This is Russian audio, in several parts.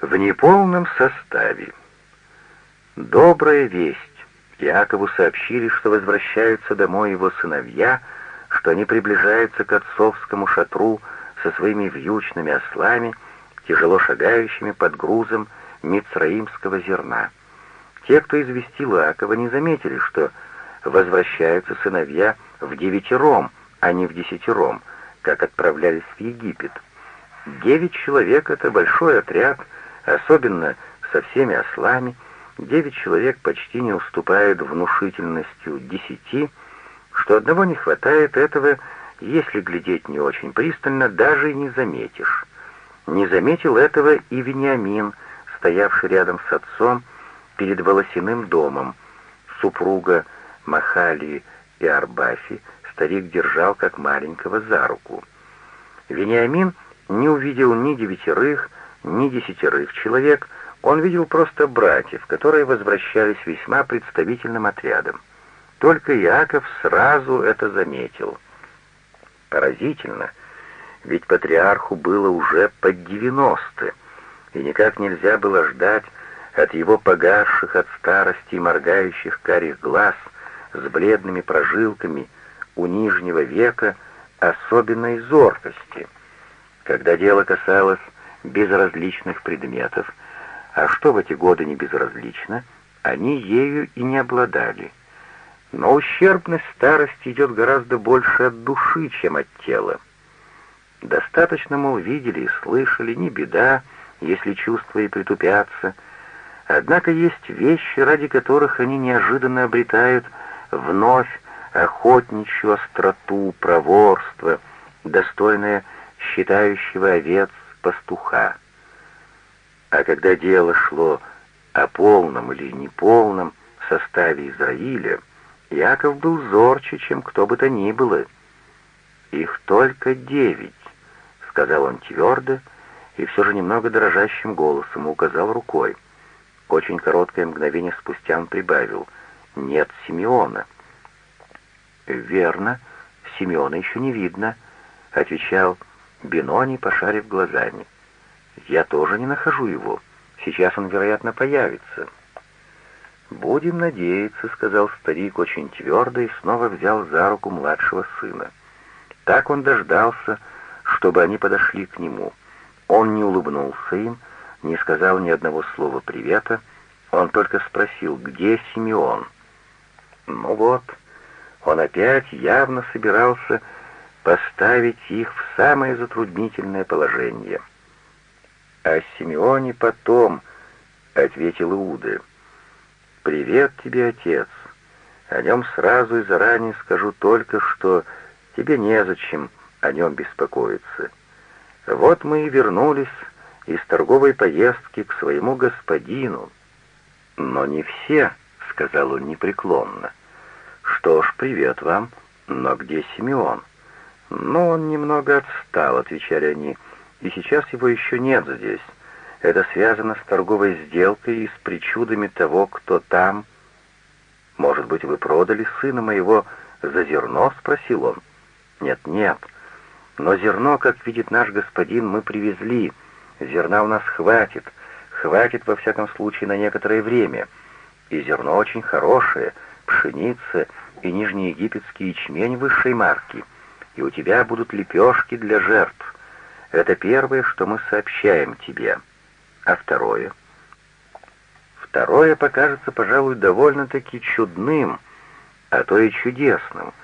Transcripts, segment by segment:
В неполном составе. Добрая весть. Якову сообщили, что возвращаются домой его сыновья, что они приближаются к отцовскому шатру со своими вьючными ослами, тяжело шагающими под грузом мицраимского зерна. Те, кто известил Иакова, не заметили, что возвращаются сыновья в девятером, а не в десятером, как отправлялись в Египет. Девять человек — это большой отряд, особенно со всеми ослами. Девять человек почти не уступают внушительностью десяти, что одного не хватает этого, если глядеть не очень пристально, даже и не заметишь. Не заметил этого и Вениамин, стоявший рядом с отцом перед волосяным домом. Супруга Махали и Арбафи старик держал как маленького за руку. Вениамин не увидел ни девятерых, ни десятерых человек, он видел просто братьев, которые возвращались весьма представительным отрядом. Только Иаков сразу это заметил. Поразительно, ведь патриарху было уже под девяносто, и никак нельзя было ждать от его погасших от старости и моргающих карих глаз с бледными прожилками у нижнего века особенной зоркости. Когда дело касалось безразличных предметов, а что в эти годы не безразлично, они ею и не обладали. Но ущербность старости идет гораздо больше от души, чем от тела. Достаточно, мол, видели и слышали, не беда, если чувства и притупятся. Однако есть вещи, ради которых они неожиданно обретают вновь охотничью остроту, проворство, достойное считающего овец пастуха. А когда дело шло о полном или неполном составе Израиля, Яков был зорче, чем кто бы то ни было. «Их только девять», — сказал он твердо и все же немного дрожащим голосом указал рукой. Очень короткое мгновение спустя он прибавил «Нет Симеона». «Верно, Симеона еще не видно», — отвечал Бенони, пошарив глазами. «Я тоже не нахожу его. Сейчас он, вероятно, появится». «Будем надеяться», — сказал старик очень твердо и снова взял за руку младшего сына. Так он дождался, чтобы они подошли к нему. Он не улыбнулся им, не сказал ни одного слова привета, он только спросил, где Симеон. Ну вот, он опять явно собирался поставить их в самое затруднительное положение. «О Симеоне потом», — ответил Иуда. «Привет тебе, отец. О нем сразу и заранее скажу только, что тебе незачем о нем беспокоиться. Вот мы и вернулись из торговой поездки к своему господину. Но не все, — сказал он непреклонно. Что ж, привет вам, но где Симеон? Но он немного отстал, — отвечали они, — и сейчас его еще нет здесь. Это связано с торговой сделкой и с причудами того, кто там. «Может быть, вы продали сына моего за зерно?» — спросил он. «Нет, нет. Но зерно, как видит наш господин, мы привезли. Зерна у нас хватит. Хватит, во всяком случае, на некоторое время. И зерно очень хорошее, пшеница и нижнеегипетский ячмень высшей марки. И у тебя будут лепешки для жертв. Это первое, что мы сообщаем тебе» а второе? Второе покажется, пожалуй, довольно-таки чудным, а то и чудесным,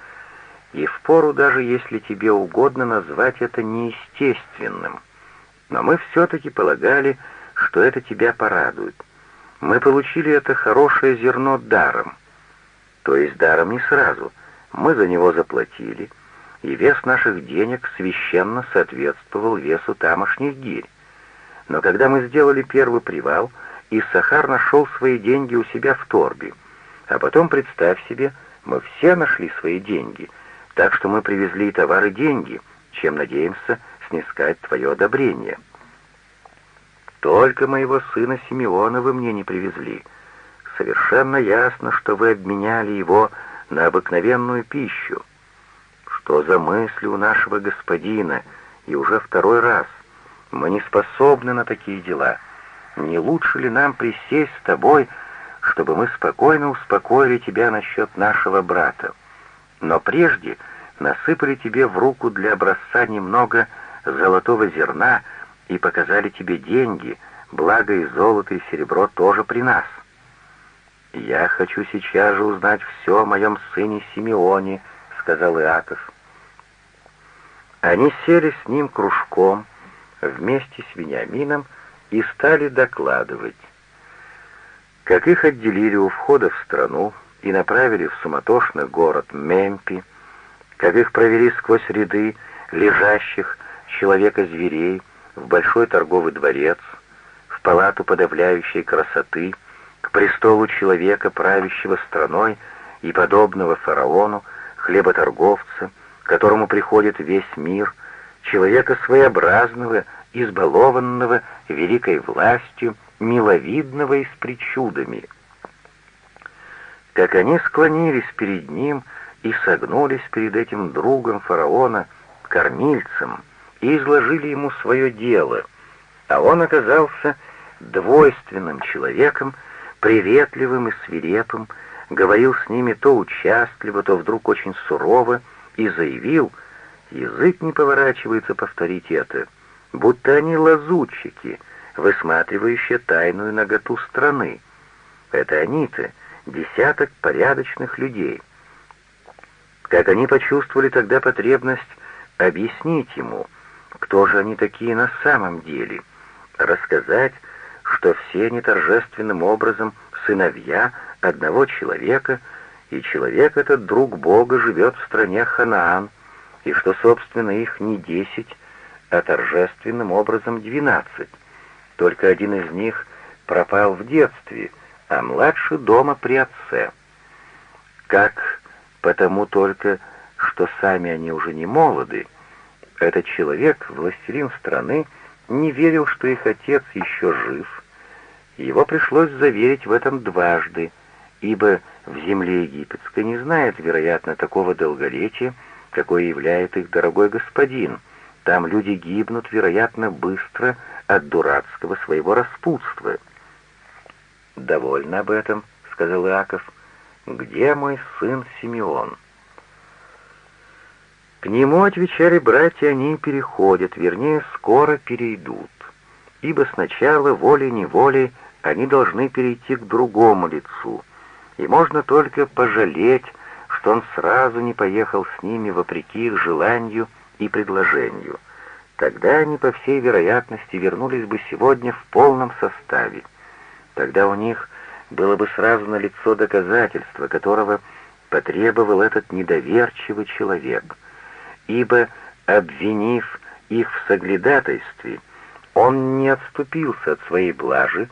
и впору даже, если тебе угодно, назвать это неестественным. Но мы все-таки полагали, что это тебя порадует. Мы получили это хорошее зерно даром. То есть даром не сразу. Мы за него заплатили, и вес наших денег священно соответствовал весу тамошних гирь. Но когда мы сделали первый привал, Иссахар нашел свои деньги у себя в торбе. А потом, представь себе, мы все нашли свои деньги, так что мы привезли товары деньги, чем надеемся снискать твое одобрение. Только моего сына Симеона вы мне не привезли. Совершенно ясно, что вы обменяли его на обыкновенную пищу. Что за мысли у нашего господина, и уже второй раз — мы не способны на такие дела. не лучше ли нам присесть с тобой, чтобы мы спокойно успокоили тебя насчет нашего брата? Но прежде насыпали тебе в руку для образца немного золотого зерна и показали тебе деньги, благо и золото, и серебро тоже при нас. «Я хочу сейчас же узнать все о моем сыне Симеоне», — сказал Иаков. Они сели с ним кружком вместе с Вениамином и стали докладывать. Как их отделили у входа в страну и направили в суматошный город Мемпи, как их провели сквозь ряды лежащих человека-зверей в большой торговый дворец, в палату подавляющей красоты, к престолу человека, правящего страной и подобного фараону, хлеботорговца, которому приходит весь мир, человека своеобразного, избалованного великой властью, миловидного и с причудами. Как они склонились перед ним и согнулись перед этим другом фараона, кормильцем, и изложили ему свое дело, а он оказался двойственным человеком, приветливым и свирепым, говорил с ними то участливо, то вдруг очень сурово, и заявил, язык не поворачивается повторить это, будто они лазутчики, высматривающие тайную наготу страны. Это они-то, десяток порядочных людей. Как они почувствовали тогда потребность объяснить ему, кто же они такие на самом деле, рассказать, что все они торжественным образом сыновья одного человека, и человек этот, друг Бога, живет в стране Ханаан, и что, собственно, их не десять, а торжественным образом двенадцать. Только один из них пропал в детстве, а младший дома при отце. Как потому только, что сами они уже не молоды, этот человек, властелин страны, не верил, что их отец еще жив. Его пришлось заверить в этом дважды, ибо в земле египетской не знает, вероятно, такого долголетия, какое являет их дорогой господин. Там люди гибнут, вероятно, быстро от дурацкого своего распутства. «Довольно об этом», — сказал Иаков. «Где мой сын Симеон?» К нему отвечали братья, они переходят, вернее, скоро перейдут, ибо сначала волей-неволей они должны перейти к другому лицу, и можно только пожалеть, что он сразу не поехал с ними вопреки их желанию и предложению. Тогда они, по всей вероятности, вернулись бы сегодня в полном составе. Тогда у них было бы сразу на лицо доказательство, которого потребовал этот недоверчивый человек — ибо, обвинив их в соглядатайстве, он не отступился от своей блажи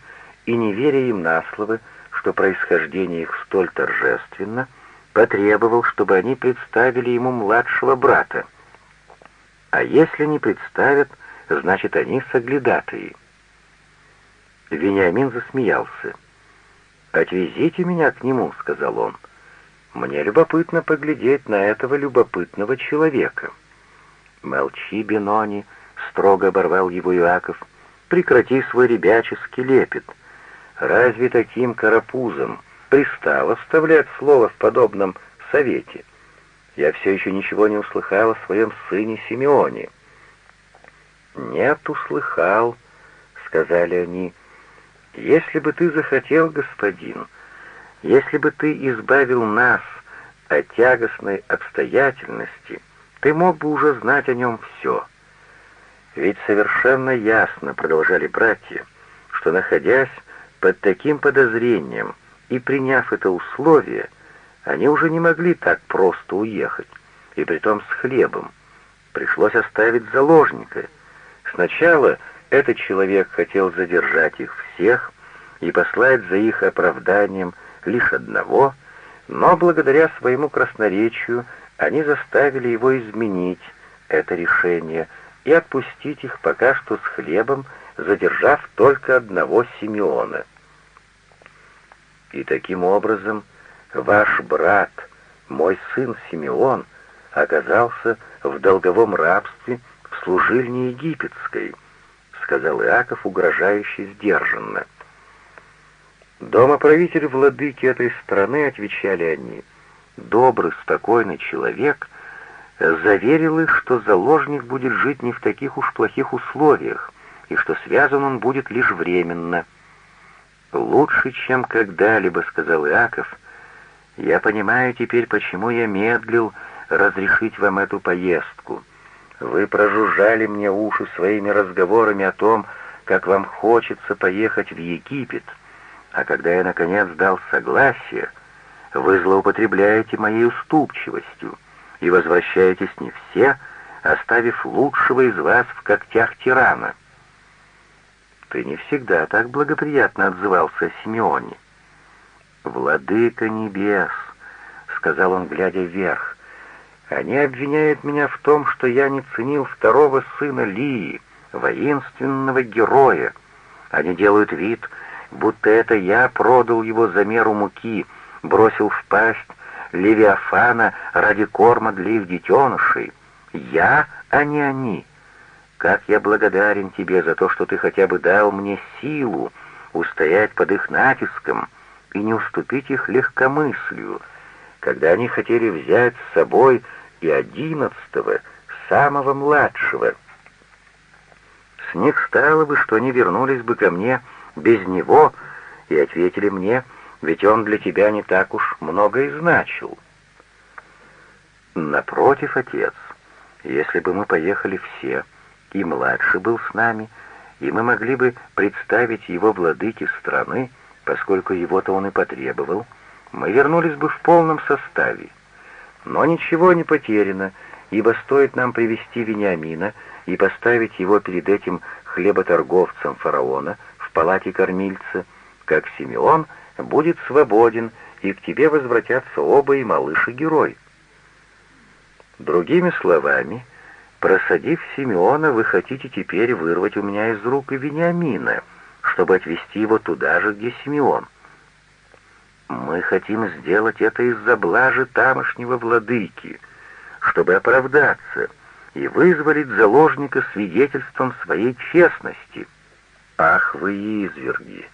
и, не веря им на слово, что происхождение их столь торжественно, потребовал, чтобы они представили ему младшего брата. А если не представят, значит, они соглядатые. Вениамин засмеялся. «Отвезите меня к нему», — сказал он. Мне любопытно поглядеть на этого любопытного человека. Молчи, Бенони, строго оборвал его Иаков. Прекрати свой ребяческий лепет. Разве таким карапузом пристало вставлять слово в подобном совете? Я все еще ничего не услыхал о своем сыне Симеоне. «Нет, услыхал», — сказали они. «Если бы ты захотел, господин, — если бы ты избавил нас от тягостной обстоятельности, ты мог бы уже знать о нем все. Ведь совершенно ясно, продолжали братья, что, находясь под таким подозрением и приняв это условие, они уже не могли так просто уехать, и притом с хлебом. Пришлось оставить заложника. Сначала этот человек хотел задержать их всех и послать за их оправданием лишь одного, но благодаря своему красноречию они заставили его изменить это решение и отпустить их пока что с хлебом, задержав только одного Симеона. И таким образом ваш брат, мой сын Симеон, оказался в долговом рабстве в служильне египетской, сказал Иаков, угрожающе сдержанно. Домоправитель владыки этой страны, отвечали они, добрый, спокойный человек, заверил их, что заложник будет жить не в таких уж плохих условиях, и что связан он будет лишь временно. «Лучше, чем когда-либо», — сказал Иаков. «Я понимаю теперь, почему я медлил разрешить вам эту поездку. Вы прожужжали мне уши своими разговорами о том, как вам хочется поехать в Египет, а когда я, наконец, дал согласие, вы злоупотребляете моей уступчивостью и возвращаетесь не все, оставив лучшего из вас в когтях тирана. Ты не всегда так благоприятно отзывался о Симеоне. «Владыка небес», — сказал он, глядя вверх, — «они обвиняют меня в том, что я не ценил второго сына Лии, воинственного героя. Они делают вид, будто это я продал его за меру муки, бросил в пасть Левиафана ради корма для их детенышей. Я, а не они. Как я благодарен тебе за то, что ты хотя бы дал мне силу устоять под их натиском и не уступить их легкомыслию, когда они хотели взять с собой и одиннадцатого, самого младшего. С них стало бы, что они вернулись бы ко мне без него и ответили мне, ведь он для тебя не так уж много и значил. Напротив, отец, если бы мы поехали все, и младший был с нами, и мы могли бы представить его владыке страны, поскольку его-то он и потребовал, мы вернулись бы в полном составе. Но ничего не потеряно, ибо стоит нам привести Вениамина и поставить его перед этим хлеботорговцем фараона в палате кормильца, как Симеон — будет свободен, и к тебе возвратятся оба и малыш, и герой. Другими словами, просадив Симеона, вы хотите теперь вырвать у меня из рук и Вениамина, чтобы отвезти его туда же, где Симеон. Мы хотим сделать это из-за блажи тамошнего владыки, чтобы оправдаться и вызволить заложника свидетельством своей честности. Ах вы изверги!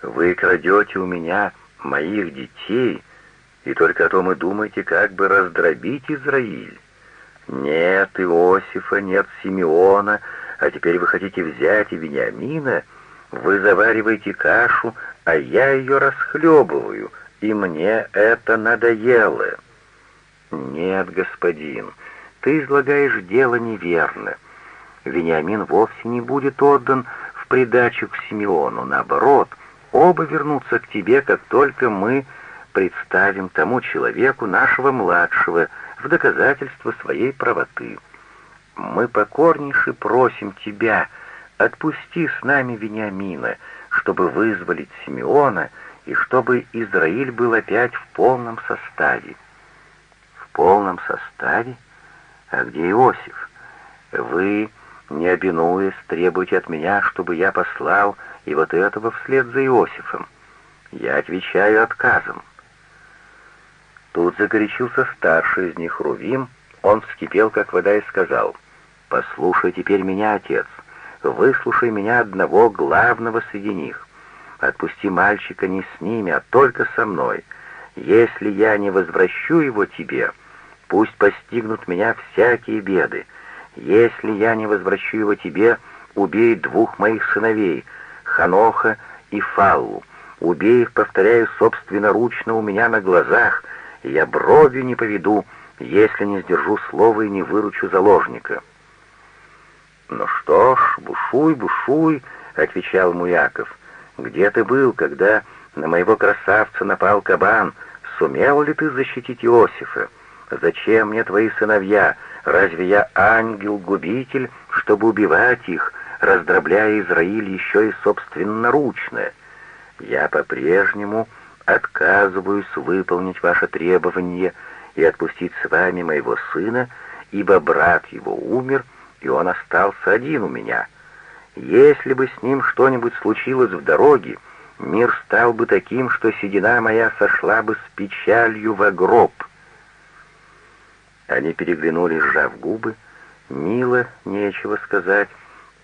Вы крадете у меня моих детей, и только о том и думаете, как бы раздробить Израиль. Нет Иосифа, нет Симеона, а теперь вы хотите взять и Вениамина, вы завариваете кашу, а я ее расхлебываю, и мне это надоело. Нет, господин, ты излагаешь дело неверно. Вениамин вовсе не будет отдан в придачу к Симеону, наоборот, Оба вернутся к тебе, как только мы представим тому человеку нашего младшего в доказательство своей правоты. Мы покорнейше просим тебя, отпусти с нами Вениамина, чтобы вызволить Симеона и чтобы Израиль был опять в полном составе. В полном составе? А где Иосиф? Вы, не обинуясь, требуете от меня, чтобы я послал и вот этого вслед за Иосифом. Я отвечаю отказом. Тут загорячился старший из них Рувим, он вскипел, как вода, и сказал, «Послушай теперь меня, отец, выслушай меня одного главного среди них. Отпусти мальчика не с ними, а только со мной. Если я не возвращу его тебе, пусть постигнут меня всякие беды. Если я не возвращу его тебе, убей двух моих сыновей, Ханоха и Фаллу. Убей их, повторяю, собственноручно у меня на глазах, я бровью не поведу, если не сдержу слова и не выручу заложника». «Ну что ж, бушуй, бушуй», — отвечал Муяков. «Где ты был, когда на моего красавца напал кабан? Сумел ли ты защитить Иосифа? Зачем мне твои сыновья? Разве я ангел-губитель, чтобы убивать их, раздробляя Израиль еще и собственноручно. Я по-прежнему отказываюсь выполнить ваше требование и отпустить с вами моего сына, ибо брат его умер, и он остался один у меня. Если бы с ним что-нибудь случилось в дороге, мир стал бы таким, что седина моя сошла бы с печалью в гроб. Они переглянулись, сжав губы. Мило, нечего сказать,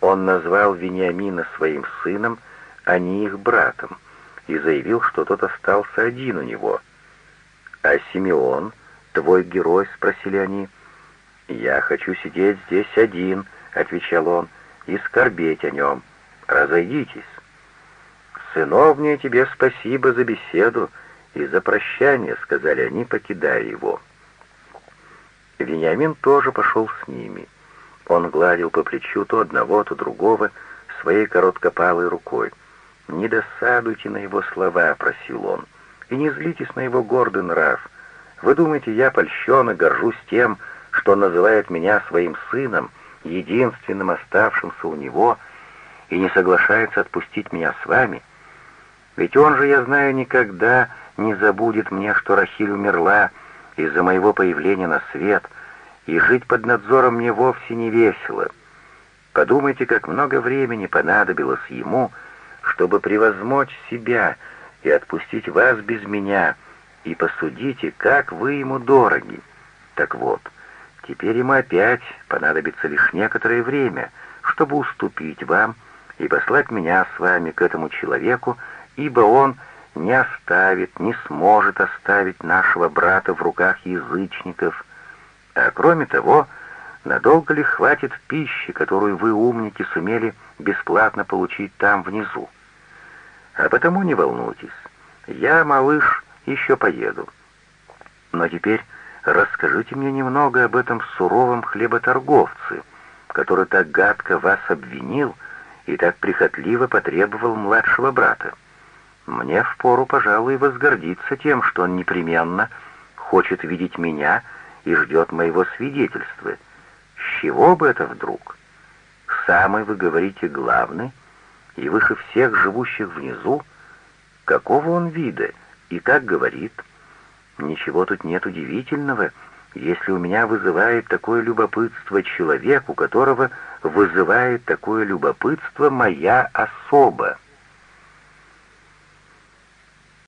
Он назвал Вениамина своим сыном, а не их братом, и заявил, что тот остался один у него. «А Симеон, твой герой?» — спросили они. «Я хочу сидеть здесь один», — отвечал он, — «и скорбеть о нем. Разойдитесь». «Сыновнее тебе спасибо за беседу и за прощание», — сказали они, покидая его. Вениамин тоже пошел с ними. Он гладил по плечу то одного, то другого своей короткопалой рукой. «Не досадуйте на его слова», — просил он, — «и не злитесь на его гордый нрав. Вы думаете, я польщен и горжусь тем, что он называет меня своим сыном, единственным оставшимся у него, и не соглашается отпустить меня с вами? Ведь он же, я знаю, никогда не забудет мне, что Рахиль умерла из-за моего появления на свет, и жить под надзором мне вовсе не весело. Подумайте, как много времени понадобилось ему, чтобы превозмочь себя и отпустить вас без меня, и посудите, как вы ему дороги. Так вот, теперь ему опять понадобится лишь некоторое время, чтобы уступить вам и послать меня с вами к этому человеку, ибо он не оставит, не сможет оставить нашего брата в руках язычников. А кроме того, надолго ли хватит пищи, которую вы, умники, сумели бесплатно получить там внизу? А потому не волнуйтесь. Я, малыш, еще поеду. Но теперь расскажите мне немного об этом суровом хлеботорговце, который так гадко вас обвинил и так прихотливо потребовал младшего брата. Мне впору, пожалуй, возгордиться тем, что он непременно хочет видеть меня и ждет моего свидетельства. С чего бы это вдруг? Самый, вы говорите, главный, и выше всех живущих внизу, какого он вида и как говорит. Ничего тут нет удивительного, если у меня вызывает такое любопытство человек, у которого вызывает такое любопытство моя особа.